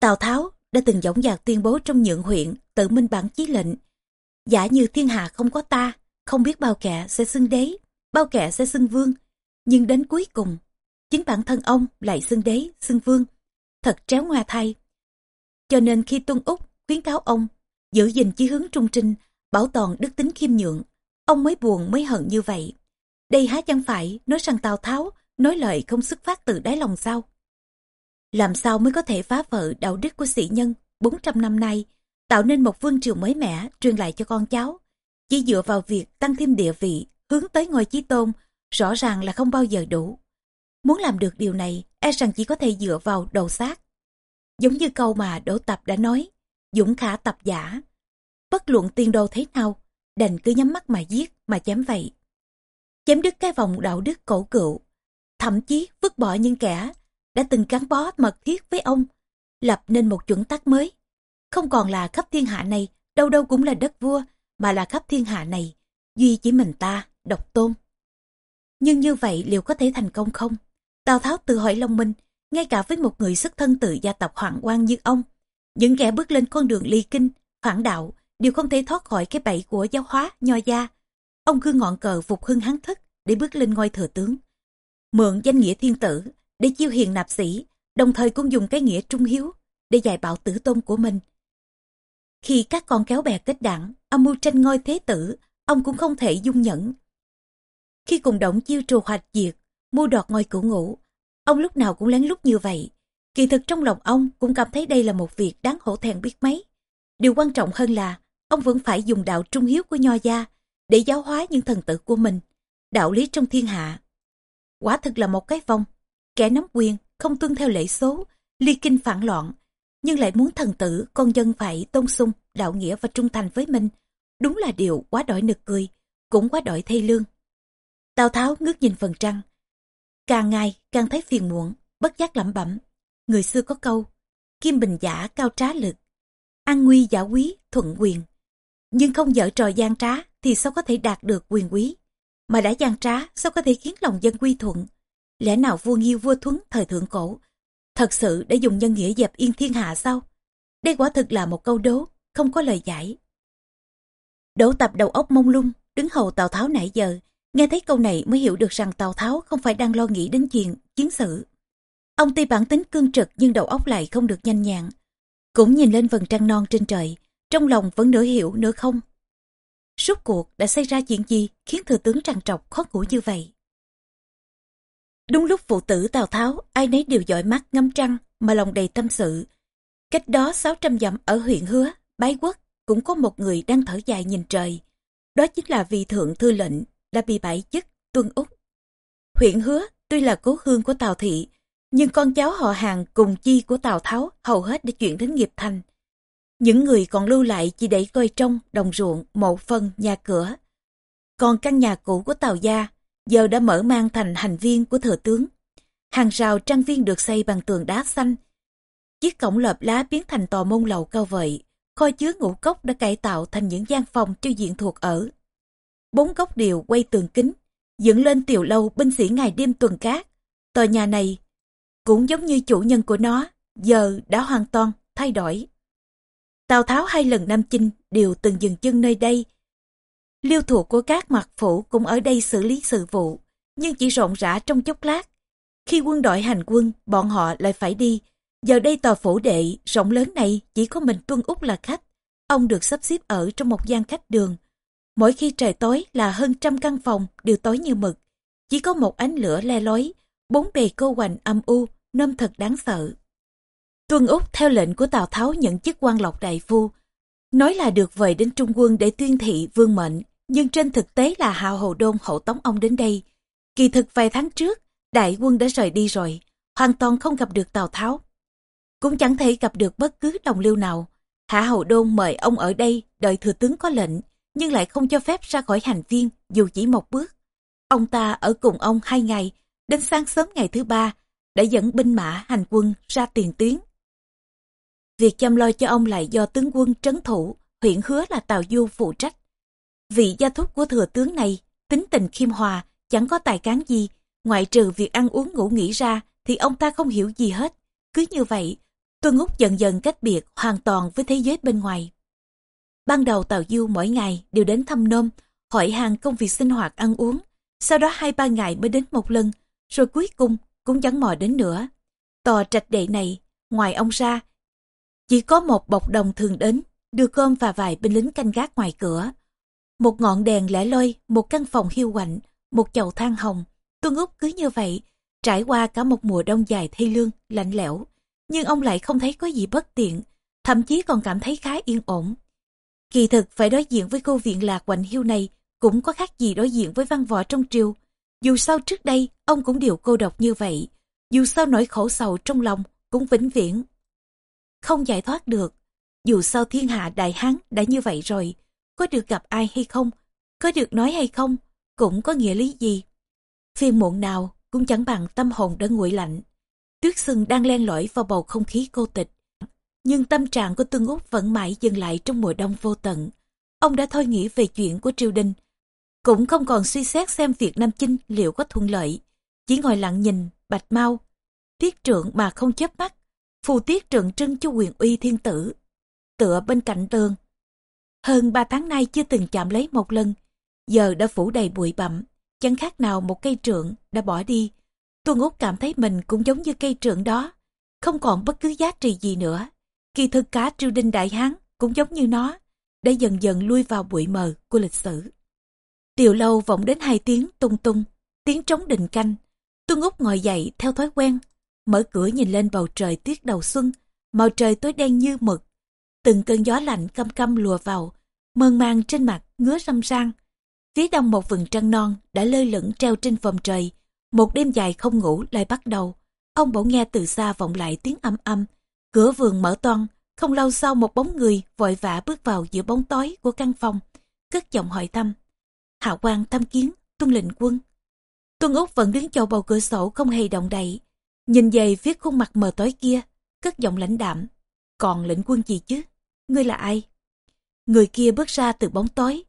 [SPEAKER 1] Tào Tháo đã từng dõng dạc tuyên bố trong nhượng huyện tự minh bản chí lệnh. Giả như thiên hạ không có ta, không biết bao kẻ sẽ xưng đế, bao kẻ sẽ xưng vương. Nhưng đến cuối cùng, chính bản thân ông lại xưng đế, xưng vương. Thật tréo ngoa thay. Cho nên khi Tuân Úc khuyến cáo ông giữ gìn chí hướng trung trinh, bảo toàn đức tính khiêm nhượng, ông mới buồn mới hận như vậy. Đây há chẳng phải nói rằng Tào Tháo nói lời không xuất phát từ đáy lòng sao? Làm sao mới có thể phá vỡ đạo đức của sĩ nhân 400 năm nay, tạo nên một vương triều mới mẻ truyền lại cho con cháu. Chỉ dựa vào việc tăng thêm địa vị, hướng tới ngôi chí tôn, rõ ràng là không bao giờ đủ. Muốn làm được điều này, e rằng chỉ có thể dựa vào đầu xác. Giống như câu mà Đỗ Tập đã nói, dũng khả tập giả. Bất luận tiên đồ thế nào, đành cứ nhắm mắt mà giết, mà chém vậy. Chém đứt cái vòng đạo đức cổ cựu, thậm chí vứt bỏ những kẻ đã từng gắn bó mật thiết với ông, lập nên một chuẩn tắc mới. Không còn là khắp thiên hạ này, đâu đâu cũng là đất vua, mà là khắp thiên hạ này, duy chỉ mình ta, độc tôn. Nhưng như vậy liệu có thể thành công không? Tào Tháo tự hỏi Long Minh, ngay cả với một người xuất thân từ gia tộc hoàng quan như ông, những kẻ bước lên con đường ly kinh, phản đạo, đều không thể thoát khỏi cái bẫy của giáo hóa, nho gia. Ông cứ ngọn cờ phục hưng hán thức để bước lên ngôi thừa tướng. Mượn danh nghĩa thiên tử, để chiêu hiền nạp sĩ, đồng thời cũng dùng cái nghĩa trung hiếu để dạy bảo tử tôn của mình. Khi các con kéo bè kết đảng, âm mưu tranh ngôi thế tử, ông cũng không thể dung nhẫn. Khi cùng động chiêu trù hoạch diệt, mua đọt ngôi cửu ngũ, ông lúc nào cũng lén lút như vậy. Kỳ thực trong lòng ông cũng cảm thấy đây là một việc đáng hổ thẹn biết mấy. Điều quan trọng hơn là, ông vẫn phải dùng đạo trung hiếu của nho gia để giáo hóa những thần tử của mình. Đạo lý trong thiên hạ. Quả thực là một cái vong kẻ nắm quyền không tuân theo lễ số ly kinh phản loạn nhưng lại muốn thần tử con dân phải tôn sung đạo nghĩa và trung thành với mình đúng là điều quá đỗi nực cười cũng quá đỗi thê lương tào tháo ngước nhìn phần trăng càng ngày càng thấy phiền muộn bất giác lẩm bẩm người xưa có câu kim bình giả cao trá lực an nguy giả quý thuận quyền nhưng không dở trò gian trá thì sao có thể đạt được quyền quý mà đã gian trá sao có thể khiến lòng dân quy thuận Lẽ nào vua nghiêu vua thuấn thời thượng cổ thật sự để dùng nhân nghĩa dẹp yên thiên hạ sao? Đây quả thực là một câu đố, không có lời giải. Đỗ tập đầu óc mông lung, đứng hầu Tào Tháo nãy giờ, nghe thấy câu này mới hiểu được rằng Tào Tháo không phải đang lo nghĩ đến chuyện, chiến sự. Ông tuy bản tính cương trực nhưng đầu óc lại không được nhanh nhàng. Cũng nhìn lên vầng trăng non trên trời, trong lòng vẫn nửa hiểu nửa không. Suốt cuộc đã xảy ra chuyện gì khiến thừa tướng trằn trọc khó ngủ như vậy? Đúng lúc phụ tử Tào Tháo, ai nấy đều dõi mắt ngắm trăng mà lòng đầy tâm sự. Cách đó 600 dặm ở huyện Hứa, Bái Quốc, cũng có một người đang thở dài nhìn trời. Đó chính là vị thượng thư lệnh, đã bị bãi chức, tuân úc. Huyện Hứa tuy là cố hương của Tào Thị, nhưng con cháu họ hàng cùng chi của Tào Tháo hầu hết đã chuyển đến nghiệp thành. Những người còn lưu lại chỉ để coi trông đồng ruộng, mộ phân, nhà cửa. Còn căn nhà cũ của Tào Gia giờ đã mở mang thành hành viên của thừa tướng. Hàng rào trang viên được xây bằng tường đá xanh. Chiếc cổng lợp lá biến thành tòa môn lầu cao vậy Kho chứa ngũ cốc đã cải tạo thành những gian phòng cho diện thuộc ở. Bốn góc đều quay tường kính, dựng lên tiểu lâu binh sĩ ngày đêm tuần cát. Tòa nhà này cũng giống như chủ nhân của nó, giờ đã hoàn toàn thay đổi. Tào Tháo hai lần Nam Chinh đều từng dừng chân nơi đây Liêu thuộc của các mặt phủ cũng ở đây xử lý sự vụ, nhưng chỉ rộn rã trong chốc lát. Khi quân đội hành quân, bọn họ lại phải đi. Giờ đây tòa phủ đệ rộng lớn này chỉ có mình Tuân Úc là khách. Ông được sắp xếp ở trong một gian khách đường. Mỗi khi trời tối là hơn trăm căn phòng đều tối như mực. Chỉ có một ánh lửa le lói, bốn bề cô hoành âm u, nôm thật đáng sợ. Tuân Úc theo lệnh của Tào Tháo nhận chức quan lộc đại phu. Nói là được về đến Trung quân để tuyên thị vương mệnh, nhưng trên thực tế là Hào Hồ Đôn hộ tống ông đến đây. Kỳ thực vài tháng trước, đại quân đã rời đi rồi, hoàn toàn không gặp được Tào Tháo. Cũng chẳng thể gặp được bất cứ đồng lưu nào. Hạ Hầu Đôn mời ông ở đây đợi thừa tướng có lệnh, nhưng lại không cho phép ra khỏi hành viên dù chỉ một bước. Ông ta ở cùng ông hai ngày, đến sáng sớm ngày thứ ba, đã dẫn binh mã hành quân ra tiền tuyến. Việc chăm lo cho ông lại do tướng quân trấn thủ, huyện hứa là Tào Du phụ trách. Vị gia thúc của thừa tướng này, tính tình khiêm hòa, chẳng có tài cán gì, ngoại trừ việc ăn uống ngủ nghỉ ra thì ông ta không hiểu gì hết. Cứ như vậy, Tuân Úc dần dần cách biệt hoàn toàn với thế giới bên ngoài. Ban đầu Tào Du mỗi ngày đều đến thăm nôm, hỏi hàng công việc sinh hoạt ăn uống, sau đó hai ba ngày mới đến một lần, rồi cuối cùng cũng chẳng mò đến nữa. Tòa trạch đệ này, ngoài ông ra, chỉ có một bọc đồng thường đến, đưa cơm và vài binh lính canh gác ngoài cửa. Một ngọn đèn lẻ loi, một căn phòng hiu quạnh, một chậu than hồng. Tuân Úc cứ như vậy, trải qua cả một mùa đông dài thê lương, lạnh lẽo. Nhưng ông lại không thấy có gì bất tiện, thậm chí còn cảm thấy khá yên ổn. Kỳ thực phải đối diện với cô viện lạc quạnh hiu này cũng có khác gì đối diện với văn võ trong triều. Dù sao trước đây ông cũng đều cô độc như vậy, dù sao nỗi khổ sầu trong lòng cũng vĩnh viễn. Không giải thoát được, dù sao thiên hạ đại hán đã như vậy rồi, có được gặp ai hay không, có được nói hay không, cũng có nghĩa lý gì. Phiên muộn nào cũng chẳng bằng tâm hồn đã nguội lạnh. Tuyết sừng đang len lỏi vào bầu không khí cô tịch. Nhưng tâm trạng của Tương Úc vẫn mãi dừng lại trong mùa đông vô tận. Ông đã thôi nghĩ về chuyện của triều đình. Cũng không còn suy xét xem việc Nam Chinh liệu có thuận lợi. Chỉ ngồi lặng nhìn, bạch mau. Tiết trượng mà không chớp mắt. Phù tiết trượng trưng cho quyền uy thiên tử. Tựa bên cạnh tường. Hơn ba tháng nay chưa từng chạm lấy một lần. Giờ đã phủ đầy bụi bặm. Chẳng khác nào một cây trượng đã bỏ đi. Tuân Úc cảm thấy mình cũng giống như cây trượng đó. Không còn bất cứ giá trị gì nữa Kỳ thực cả triều đình Đại Hán cũng giống như nó, đã dần dần lui vào bụi mờ của lịch sử. Tiều lâu vọng đến hai tiếng tung tung, tiếng trống đình canh. Tuân Úc ngồi dậy theo thói quen, mở cửa nhìn lên bầu trời tuyết đầu xuân, màu trời tối đen như mực. Từng cơn gió lạnh căm căm lùa vào, mơn mang trên mặt ngứa râm ran. Phía đông một vườn trăng non đã lơ lửng treo trên vòm trời. Một đêm dài không ngủ lại bắt đầu. Ông bỗng nghe từ xa vọng lại tiếng âm âm, Cửa vườn mở toan, không lâu sau một bóng người vội vã bước vào giữa bóng tối của căn phòng, cất giọng hỏi thăm. Hạ quan thăm kiến, tuân lệnh quân. Tuân Úc vẫn đứng chầu bầu cửa sổ không hề động đậy, nhìn về phía khuôn mặt mờ tối kia, cất giọng lãnh đạm. Còn lệnh quân gì chứ? Ngươi là ai? Người kia bước ra từ bóng tối.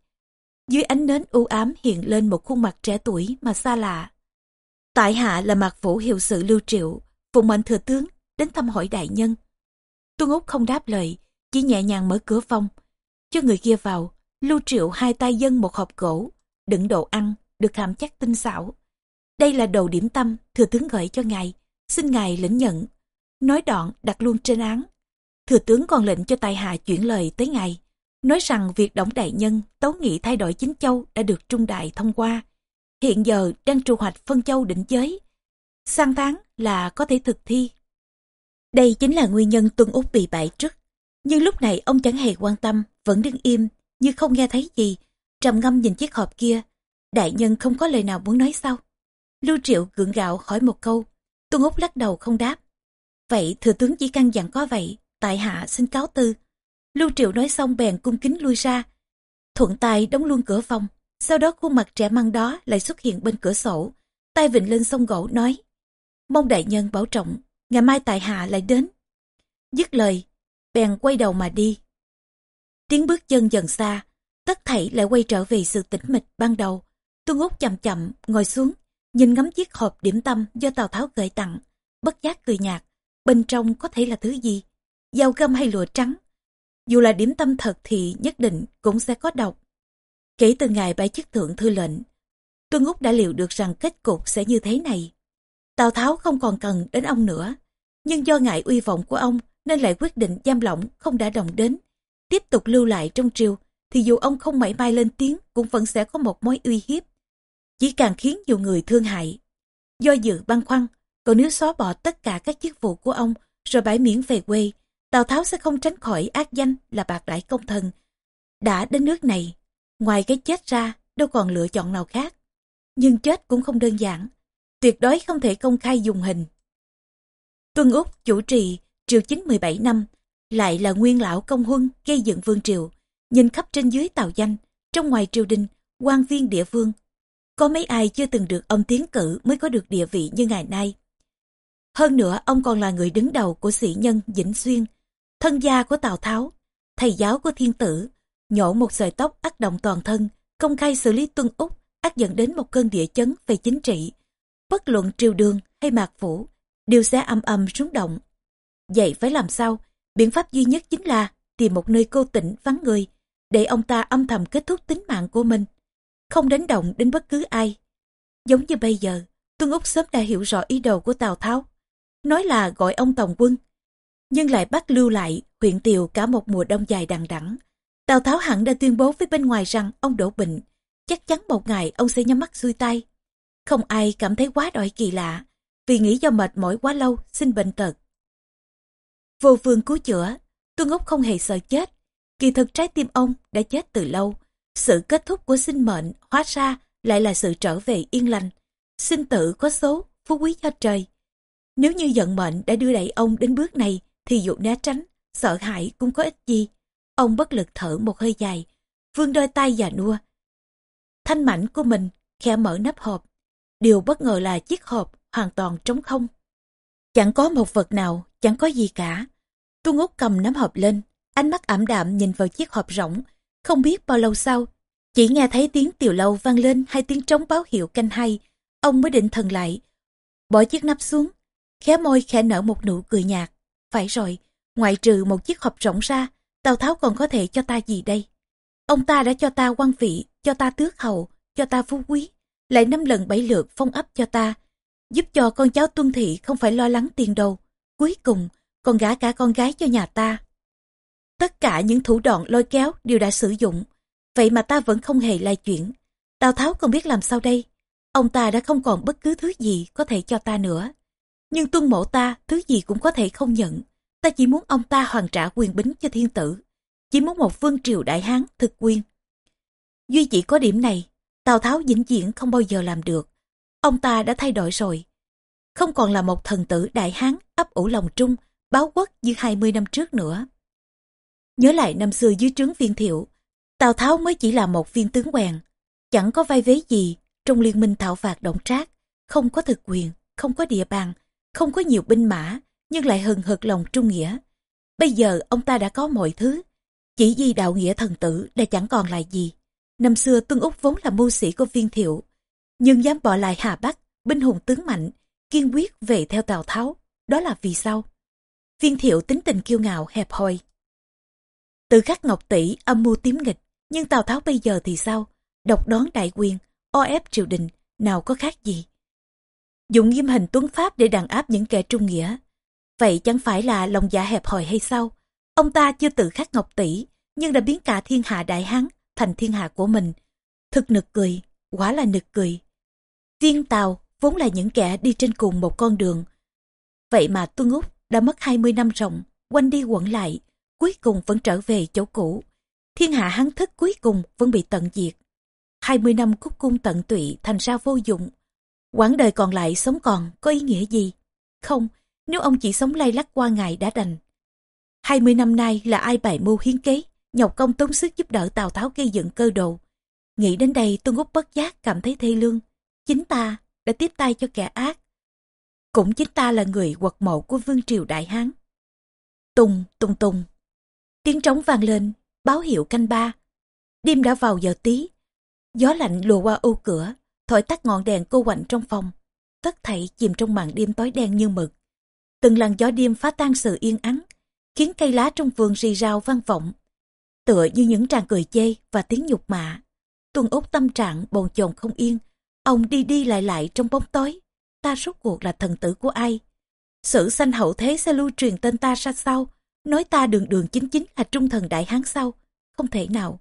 [SPEAKER 1] Dưới ánh nến u ám hiện lên một khuôn mặt trẻ tuổi mà xa lạ. Tại hạ là mạc vũ hiệu sự lưu triệu, phụng mệnh thừa tướng, đến thăm hỏi đại nhân. Tuân Úc không đáp lời, chỉ nhẹ nhàng mở cửa phòng. Cho người kia vào, lưu triệu hai tay dân một hộp gỗ, đựng đồ ăn, được hàm chắc tinh xảo. Đây là đồ điểm tâm, thừa tướng gửi cho ngài, xin ngài lĩnh nhận. Nói đoạn đặt luôn trên án. Thừa tướng còn lệnh cho tài hạ chuyển lời tới ngài, nói rằng việc đóng đại nhân tấu nghị thay đổi chính châu đã được trung đại thông qua. Hiện giờ đang trù hoạch phân châu định giới. Sang tháng là có thể thực thi đây chính là nguyên nhân Tuân Úc bị bại trước. Nhưng lúc này ông chẳng hề quan tâm, vẫn đứng im, như không nghe thấy gì. Trầm ngâm nhìn chiếc hộp kia. Đại nhân không có lời nào muốn nói sao? Lưu Triệu gượng gạo hỏi một câu. Tuân Úc lắc đầu không đáp. Vậy thừa tướng chỉ căn dặn có vậy, tại hạ xin cáo tư. Lưu Triệu nói xong bèn cung kính lui ra. Thuận tay đóng luôn cửa phòng. Sau đó khuôn mặt trẻ măng đó lại xuất hiện bên cửa sổ. Tay vịnh lên sông gỗ nói. Mong đại nhân bảo trọng, ngày mai tại hạ lại đến. Dứt lời, bèn quay đầu mà đi. Tiếng bước chân dần xa, tất thảy lại quay trở về sự tĩnh mịch ban đầu. Tuân Úc chậm chậm, ngồi xuống, nhìn ngắm chiếc hộp điểm tâm do Tào Tháo gửi tặng, bất giác cười nhạt. Bên trong có thể là thứ gì? Dao găm hay lụa trắng? Dù là điểm tâm thật thì nhất định cũng sẽ có độc. Kể từ ngày bãi chức thượng thư lệnh, Tuân Úc đã liệu được rằng kết cục sẽ như thế này. Tào Tháo không còn cần đến ông nữa, nhưng do ngại uy vọng của ông nên lại quyết định giam lỏng không đã đồng đến. Tiếp tục lưu lại trong triều thì dù ông không mảy may lên tiếng cũng vẫn sẽ có một mối uy hiếp. Chỉ càng khiến nhiều người thương hại. Do dự băn khoăn, còn nếu xóa bỏ tất cả các chức vụ của ông rồi bãi miễn về quê, Tào Tháo sẽ không tránh khỏi ác danh là bạc đãi công thần. Đã đến nước này, ngoài cái chết ra đâu còn lựa chọn nào khác. Nhưng chết cũng không đơn giản, tuyệt đối không thể công khai dùng hình. Tuân Úc chủ trì triều chính 17 năm, lại là nguyên lão công huân gây dựng vương triều, nhìn khắp trên dưới tàu danh, trong ngoài triều đình, quan viên địa phương. Có mấy ai chưa từng được ông tiến cử mới có được địa vị như ngày nay. Hơn nữa ông còn là người đứng đầu của sĩ nhân Vĩnh Xuyên, thân gia của Tào Tháo, thầy giáo của thiên tử, nhổ một sợi tóc ác động toàn thân, công khai xử lý tuân úc, ác dẫn đến một cơn địa chấn về chính trị. Bất luận triều đường hay mạc phủ, đều sẽ âm âm rúng động. Vậy phải làm sao? Biện pháp duy nhất chính là tìm một nơi cô tĩnh vắng người, để ông ta âm thầm kết thúc tính mạng của mình, không đánh động đến bất cứ ai. Giống như bây giờ, Tuân Úc sớm đã hiểu rõ ý đồ của Tào Tháo, nói là gọi ông Tòng quân, nhưng lại bắt lưu lại huyện Tiều cả một mùa đông dài đằng đẵng. Tào Tháo hẳn đã tuyên bố với bên ngoài rằng ông đổ bệnh, chắc chắn một ngày ông sẽ nhắm mắt xuôi tay. Không ai cảm thấy quá đòi kỳ lạ, vì nghĩ do mệt mỏi quá lâu, sinh bệnh tật. Vô phương cứu chữa, Tuân Úc không hề sợ chết. Kỳ thực trái tim ông đã chết từ lâu. Sự kết thúc của sinh mệnh hóa ra lại là sự trở về yên lành. Sinh tử có số, phú quý cho trời. Nếu như vận mệnh đã đưa đẩy ông đến bước này, thì dù né tránh, sợ hãi cũng có ích gì. Ông bất lực thở một hơi dài, vương đôi tay già nua. Thanh mảnh của mình khẽ mở nắp hộp. Điều bất ngờ là chiếc hộp hoàn toàn trống không. Chẳng có một vật nào, chẳng có gì cả. Tu Úc cầm nắm hộp lên, ánh mắt ảm đạm nhìn vào chiếc hộp rỗng. Không biết bao lâu sau, chỉ nghe thấy tiếng tiểu lâu vang lên hai tiếng trống báo hiệu canh hay. Ông mới định thần lại, bỏ chiếc nắp xuống, khé môi khẽ nở một nụ cười nhạt. Phải rồi, ngoại trừ một chiếc hộp rỗng ra, Tào Tháo còn có thể cho ta gì đây? Ông ta đã cho ta quan vị, cho ta tước hầu, cho ta phú quý, lại năm lần bảy lượt phong ấp cho ta, giúp cho con cháu tuân thị không phải lo lắng tiền đầu Cuối cùng, còn gả cả con gái cho nhà ta. Tất cả những thủ đoạn lôi kéo đều đã sử dụng, vậy mà ta vẫn không hề lai chuyển. Tào Tháo không biết làm sao đây? Ông ta đã không còn bất cứ thứ gì có thể cho ta nữa. Nhưng tuân mộ ta thứ gì cũng có thể không nhận. Ta chỉ muốn ông ta hoàn trả quyền bính cho thiên tử. Chỉ muốn một vương triều đại hán thực quyền. Duy chỉ có điểm này, Tào Tháo vĩnh viễn không bao giờ làm được. Ông ta đã thay đổi rồi. Không còn là một thần tử đại hán ấp ủ lòng trung, báo quốc như 20 năm trước nữa. Nhớ lại năm xưa dưới trướng viên thiệu, Tào Tháo mới chỉ là một viên tướng quèn, chẳng có vai vế gì trong liên minh thảo phạt động trác, không có thực quyền, không có địa bàn, không có nhiều binh mã, nhưng lại hừng hực lòng trung nghĩa. Bây giờ ông ta đã có mọi thứ, chỉ vì đạo nghĩa thần tử đã chẳng còn lại gì. Năm xưa tương Úc vốn là mưu sĩ của viên thiệu, nhưng dám bỏ lại Hà Bắc, binh hùng tướng mạnh, kiên quyết về theo Tào Tháo. Đó là vì sao? Viên thiệu tính tình kiêu ngạo hẹp hòi. Từ khắc ngọc tỷ âm mưu tím nghịch, nhưng Tào Tháo bây giờ thì sao? Độc đoán đại quyền, o ép triều đình, nào có khác gì? Dùng nghiêm hình tuấn pháp để đàn áp những kẻ trung nghĩa. Vậy chẳng phải là lòng dạ hẹp hòi hay sao? Ông ta chưa tự khắc ngọc tỷ, nhưng đã biến cả thiên hạ đại hán thành thiên hạ của mình. Thực nực cười, quả là nực cười tiên Tào vốn là những kẻ đi trên cùng một con đường. Vậy mà Tuân Úc đã mất 20 năm rộng, quanh đi quẩn lại, cuối cùng vẫn trở về chỗ cũ. Thiên hạ hắn thức cuối cùng vẫn bị tận diệt. 20 năm cúc cung tận tụy thành ra vô dụng. Quãng đời còn lại sống còn có ý nghĩa gì? Không, nếu ông chỉ sống lay lắc qua ngày đã đành. 20 năm nay là ai bày mưu hiến kế, nhọc công tốn sức giúp đỡ Tào Tháo gây dựng cơ đồ. Nghĩ đến đây Tuân Úc bất giác cảm thấy thê lương. Chính ta đã tiếp tay cho kẻ ác. Cũng chính ta là người quật mộ của vương triều Đại Hán. Tùng, tùng tùng. Tiếng trống vang lên, báo hiệu canh ba. Đêm đã vào giờ tí. Gió lạnh lùa qua ô cửa, thổi tắt ngọn đèn cô quạnh trong phòng. Tất thảy chìm trong màn đêm tối đen như mực. Từng làn gió đêm phá tan sự yên ắng, khiến cây lá trong vườn rì rào vang vọng. Tựa như những tràng cười chê và tiếng nhục mạ. Tuần út tâm trạng bồn chồn không yên, Ông đi đi lại lại trong bóng tối. Ta rốt cuộc là thần tử của ai? Sử sanh hậu thế sẽ lưu truyền tên ta ra sau. Nói ta đường đường chính chính là trung thần đại hán sau. Không thể nào.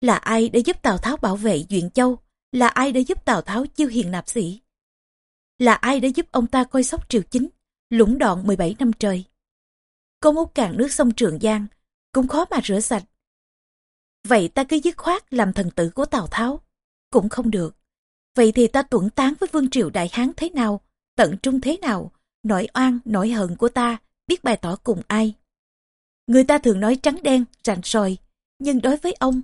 [SPEAKER 1] Là ai đã giúp Tào Tháo bảo vệ Duyện Châu? Là ai đã giúp Tào Tháo chiêu hiền nạp sĩ? Là ai đã giúp ông ta coi sóc triều chính, lũng đoạn 17 năm trời? Có một cạn nước sông Trường Giang, cũng khó mà rửa sạch. Vậy ta cứ dứt khoát làm thần tử của Tào Tháo. Cũng không được. Vậy thì ta tuẫn tán với vương triều đại hán thế nào, tận trung thế nào, nỗi oan, nỗi hận của ta, biết bày tỏ cùng ai. Người ta thường nói trắng đen, rành sòi, nhưng đối với ông,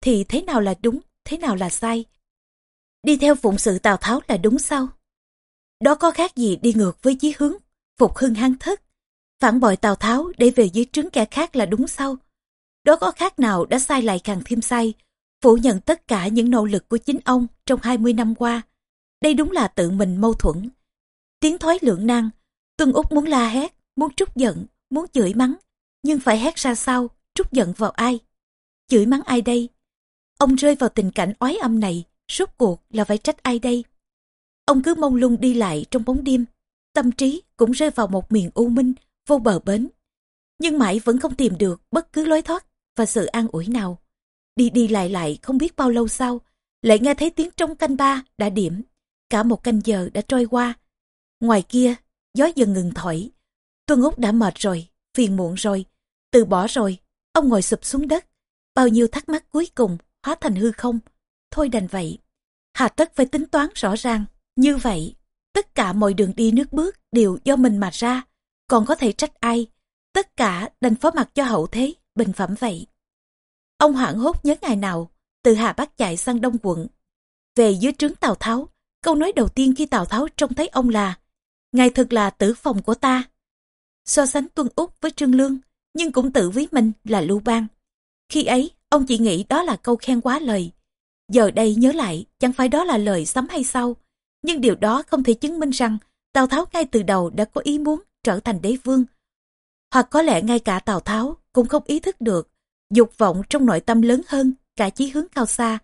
[SPEAKER 1] thì thế nào là đúng, thế nào là sai. Đi theo phụng sự Tào Tháo là đúng sao? Đó có khác gì đi ngược với chí hướng, phục hưng hăng thất, phản bội Tào Tháo để về dưới trướng kẻ khác là đúng sao? Đó có khác nào đã sai lại càng thêm sai, phủ nhận tất cả những nỗ lực của chính ông trong 20 năm qua. Đây đúng là tự mình mâu thuẫn. Tiếng thoái lưỡng năng, Tuân Úc muốn la hét, muốn trút giận, muốn chửi mắng, nhưng phải hét ra sao, trút giận vào ai? Chửi mắng ai đây? Ông rơi vào tình cảnh oái âm này, rốt cuộc là phải trách ai đây? Ông cứ mông lung đi lại trong bóng đêm, tâm trí cũng rơi vào một miền u minh, vô bờ bến. Nhưng mãi vẫn không tìm được bất cứ lối thoát và sự an ủi nào. Đi đi lại lại không biết bao lâu sau, lại nghe thấy tiếng trong canh ba đã điểm. Cả một canh giờ đã trôi qua. Ngoài kia, gió dần ngừng thổi. Tuân Úc đã mệt rồi, phiền muộn rồi, từ bỏ rồi. Ông ngồi sụp xuống đất. Bao nhiêu thắc mắc cuối cùng hóa thành hư không. Thôi đành vậy. Hà tất phải tính toán rõ ràng. Như vậy, tất cả mọi đường đi nước bước đều do mình mà ra. Còn có thể trách ai? Tất cả đành phó mặt cho hậu thế, bình phẩm vậy. Ông hoảng hốt nhớ ngày nào, từ Hà Bắc chạy sang Đông quận. Về dưới trướng Tào Tháo, câu nói đầu tiên khi Tào Tháo trông thấy ông là Ngài thật là tử phòng của ta. So sánh Tuân Úc với Trương Lương, nhưng cũng tự ví mình là Lưu Bang. Khi ấy, ông chỉ nghĩ đó là câu khen quá lời. Giờ đây nhớ lại, chẳng phải đó là lời sấm hay sao. Nhưng điều đó không thể chứng minh rằng Tào Tháo ngay từ đầu đã có ý muốn trở thành đế vương. Hoặc có lẽ ngay cả Tào Tháo cũng không ý thức được dục vọng trong nội tâm lớn hơn cả chí hướng cao xa.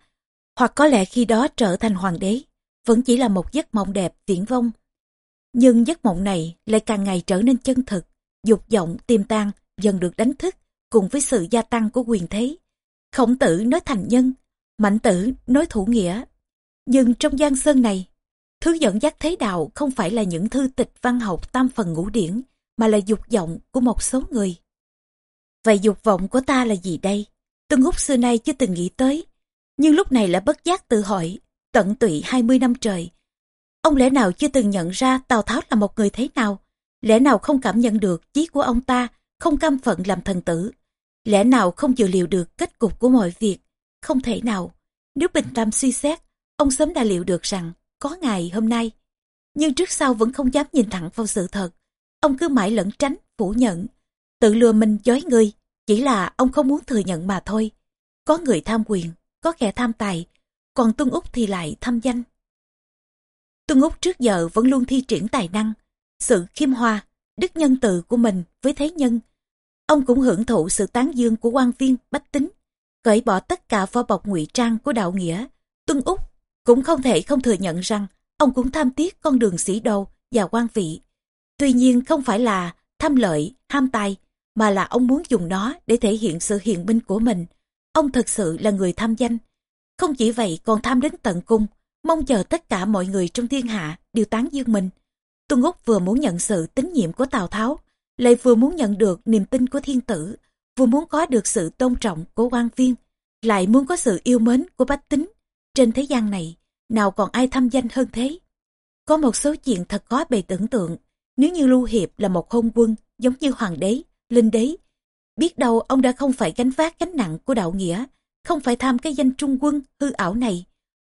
[SPEAKER 1] Hoặc có lẽ khi đó trở thành hoàng đế vẫn chỉ là một giấc mộng đẹp viễn vông. Nhưng giấc mộng này lại càng ngày trở nên chân thực, dục vọng tiềm tàng dần được đánh thức cùng với sự gia tăng của quyền thế. Khổng tử nói thành nhân, mạnh tử nói thủ nghĩa. Nhưng trong giang sơn này, thứ dẫn dắt thế đạo không phải là những thư tịch văn học tam phần ngũ điển, mà là dục vọng của một số người. Vậy dục vọng của ta là gì đây? Tân hút xưa nay chưa từng nghĩ tới, nhưng lúc này lại bất giác tự hỏi, tận tụy 20 năm trời. Ông lẽ nào chưa từng nhận ra Tào Tháo là một người thế nào? Lẽ nào không cảm nhận được chí của ông ta, không cam phận làm thần tử? Lẽ nào không dự liệu được kết cục của mọi việc? Không thể nào. Nếu bình tâm suy xét, ông sớm đã liệu được rằng có ngày hôm nay. Nhưng trước sau vẫn không dám nhìn thẳng vào sự thật. Ông cứ mãi lẫn tránh, phủ nhận. Tự lừa mình dối người. Chỉ là ông không muốn thừa nhận mà thôi. Có người tham quyền, có kẻ tham tài. Còn Tuân Úc thì lại tham danh. Tuân Úc trước giờ vẫn luôn thi triển tài năng. Sự khiêm hoa đức nhân từ của mình với thế nhân. Ông cũng hưởng thụ sự tán dương của quan viên, bách tính. Cởi bỏ tất cả vỏ bọc ngụy trang của đạo nghĩa. Tuân Úc cũng không thể không thừa nhận rằng ông cũng tham tiếc con đường sĩ đồ và quan vị. Tuy nhiên không phải là tham lợi, ham tài, mà là ông muốn dùng nó để thể hiện sự hiền minh của mình. Ông thật sự là người tham danh. Không chỉ vậy còn tham đến tận cung, mong chờ tất cả mọi người trong thiên hạ đều tán dương mình. Tuân Úc vừa muốn nhận sự tín nhiệm của Tào Tháo, lại vừa muốn nhận được niềm tin của thiên tử, vừa muốn có được sự tôn trọng của quan viên, lại muốn có sự yêu mến của bách tính. Trên thế gian này, nào còn ai tham danh hơn thế? Có một số chuyện thật khó bề tưởng tượng, nếu như Lưu Hiệp là một hôn quân giống như hoàng đế, linh đế, biết đâu ông đã không phải gánh vác gánh nặng của đạo nghĩa, không phải tham cái danh trung quân hư ảo này.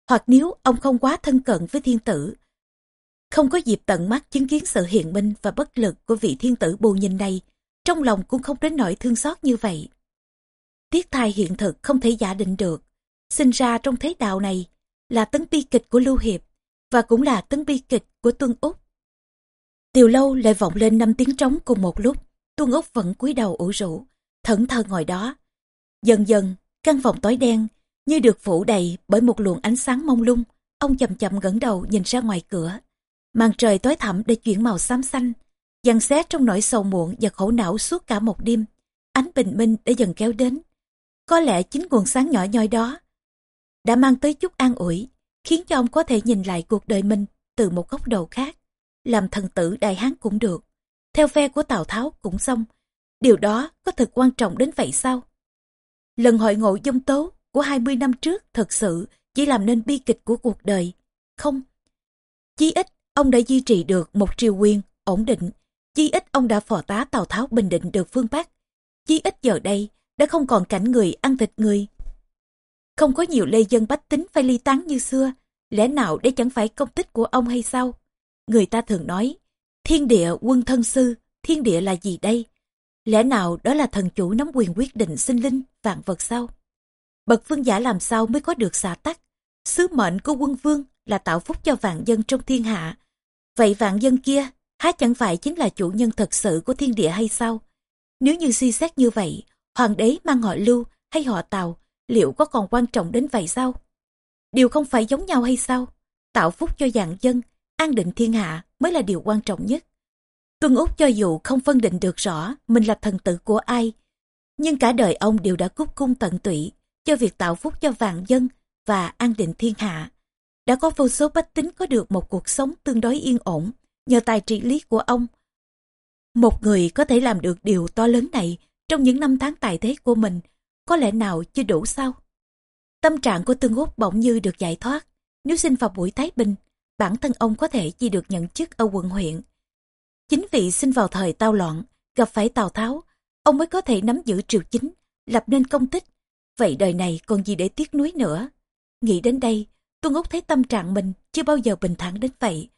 [SPEAKER 1] Hoặc nếu ông không quá thân cận với thiên tử, không có dịp tận mắt chứng kiến sự hiện minh và bất lực của vị thiên tử bù nhìn này, trong lòng cũng không đến nỗi thương xót như vậy. Tiết thai hiện thực không thể giả định được, sinh ra trong thế đạo này là tấn bi kịch của Lưu Hiệp và cũng là tấn bi kịch của Tuân Úc. Tiều lâu lại vọng lên năm tiếng trống cùng một lúc, Tuân Úc vẫn cúi đầu ủ rũ, thẫn thờ ngồi đó. Dần dần, căn phòng tối đen như được phủ đầy bởi một luồng ánh sáng mông lung, ông chậm chậm ngẩng đầu nhìn ra ngoài cửa. Màn trời tối thẳm để chuyển màu xám xanh, dằn xé trong nỗi sầu muộn và khổ não suốt cả một đêm. Ánh bình minh đã dần kéo đến. Có lẽ chính nguồn sáng nhỏ nhoi đó đã mang tới chút an ủi, khiến cho ông có thể nhìn lại cuộc đời mình từ một góc độ khác. Làm thần tử đại hán cũng được, theo phe của Tào Tháo cũng xong. Điều đó có thật quan trọng đến vậy sao? Lần hội ngộ dông tố của 20 năm trước thật sự chỉ làm nên bi kịch của cuộc đời. Không. Chí ít, ông đã duy trì được một triều quyền ổn định. Chí ít ông đã phò tá Tào Tháo bình định được phương Bắc. Chí ít giờ đây, đã không còn cảnh người ăn thịt người. Không có nhiều lê dân bách tính phải ly tán như xưa. lẽ nào đây chẳng phải công tích của ông hay sao? Người ta thường nói, thiên địa quân thân sư, thiên địa là gì đây? Lẽ nào đó là thần chủ nắm quyền quyết định sinh linh, vạn vật sao? Bậc vương giả làm sao mới có được xả tắc? Sứ mệnh của quân vương là tạo phúc cho vạn dân trong thiên hạ. Vậy vạn dân kia, há chẳng phải chính là chủ nhân thật sự của thiên địa hay sao? Nếu như suy xét như vậy, hoàng đế mang họ lưu hay họ tàu, liệu có còn quan trọng đến vậy sao? Điều không phải giống nhau hay sao? Tạo phúc cho dạng dân, an định thiên hạ mới là điều quan trọng nhất. Tuân Úc cho dù không phân định được rõ mình là thần tử của ai, nhưng cả đời ông đều đã cúc cung tận tụy cho việc tạo phúc cho vạn dân và an định thiên hạ. Đã có vô số bách tính có được một cuộc sống tương đối yên ổn nhờ tài trị lý của ông. Một người có thể làm được điều to lớn này trong những năm tháng tài thế của mình, có lẽ nào chưa đủ sao? Tâm trạng của Tương Úc bỗng như được giải thoát. Nếu xin vào buổi Thái Bình, bản thân ông có thể chỉ được nhận chức ở quận huyện. Chính vì sinh vào thời tao loạn, gặp phải Tào Tháo, ông mới có thể nắm giữ triều chính, lập nên công tích. Vậy đời này còn gì để tiếc nuối nữa? Nghĩ đến đây, Tuân Úc thấy tâm trạng mình chưa bao giờ bình thản đến vậy.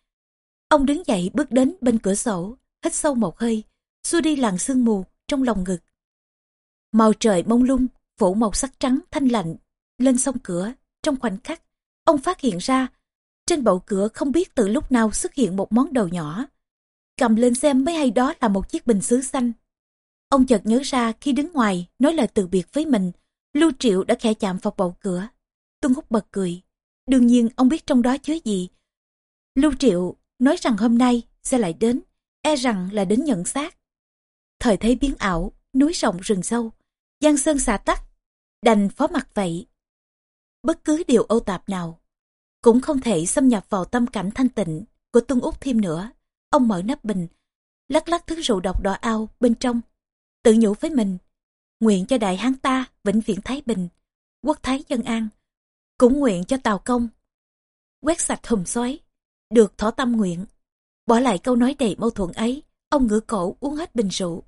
[SPEAKER 1] Ông đứng dậy bước đến bên cửa sổ, hít sâu một hơi, xua đi làn sương mù trong lòng ngực. Màu trời mông lung, phủ màu sắc trắng thanh lạnh, lên sông cửa, trong khoảnh khắc, ông phát hiện ra, trên bậu cửa không biết từ lúc nào xuất hiện một món đồ nhỏ. Cầm lên xem mới hay đó là một chiếc bình sứ xanh. Ông chợt nhớ ra khi đứng ngoài nói lời từ biệt với mình, Lưu Triệu đã khẽ chạm vào bậu cửa. Tuân Húc bật cười. Đương nhiên ông biết trong đó chứa gì. Lưu Triệu nói rằng hôm nay sẽ lại đến, e rằng là đến nhận xác. Thời thế biến ảo, núi rộng rừng sâu, giang sơn xả tắc, đành phó mặt vậy. Bất cứ điều âu tạp nào, cũng không thể xâm nhập vào tâm cảnh thanh tịnh của Tuân Úc thêm nữa. Ông mở nắp bình, lắc lắc thứ rượu độc đỏ ao bên trong, tự nhủ với mình, nguyện cho đại hán ta vĩnh viễn thái bình, quốc thái dân an, cũng nguyện cho tàu công, quét sạch hùm xoáy, được thỏa tâm nguyện. Bỏ lại câu nói đầy mâu thuẫn ấy, ông ngửa cổ uống hết bình rượu.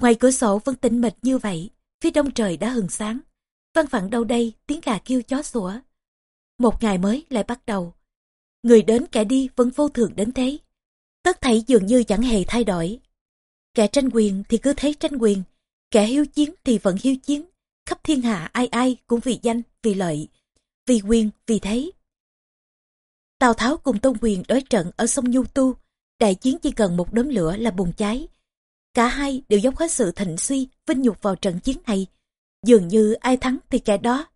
[SPEAKER 1] Ngoài cửa sổ vẫn tĩnh mịch như vậy, phía đông trời đã hừng sáng. Văn vẳng đâu đây tiếng gà kêu chó sủa. Một ngày mới lại bắt đầu. Người đến kẻ đi vẫn vô thường đến thế. Tất thảy dường như chẳng hề thay đổi. Kẻ tranh quyền thì cứ thấy tranh quyền, kẻ hiếu chiến thì vẫn hiếu chiến. Khắp thiên hạ ai ai cũng vì danh, vì lợi, vì quyền, vì thế. Tào Tháo cùng Tôn Quyền đối trận ở sông Nhu Tu, đại chiến chỉ cần một đốm lửa là bùng cháy. Cả hai đều dốc hết sự thịnh suy, vinh nhục vào trận chiến này. Dường như ai thắng thì kẻ đó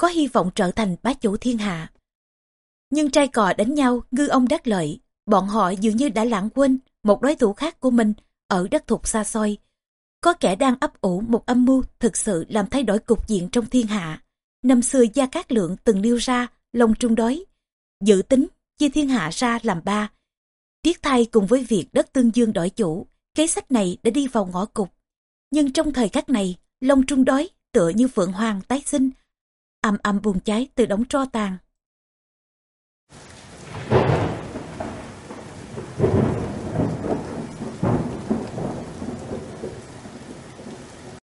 [SPEAKER 1] có hy vọng trở thành bá chủ thiên hạ. Nhưng trai cò đánh nhau, ngư ông đắc lợi, bọn họ dường như đã lãng quên một đối thủ khác của mình ở đất thục xa xôi. Có kẻ đang ấp ủ một âm mưu thực sự làm thay đổi cục diện trong thiên hạ. Năm xưa Gia Cát Lượng từng nêu ra lòng trung đối, dự tính chia thiên hạ ra làm ba. Tiếc thay cùng với việc đất tương dương đổi chủ, kế sách này đã đi vào ngõ cục. Nhưng trong thời khắc này, Long Trung đói tựa như phượng hoàng tái sinh, âm âm bùng cháy từ đống tro tàn.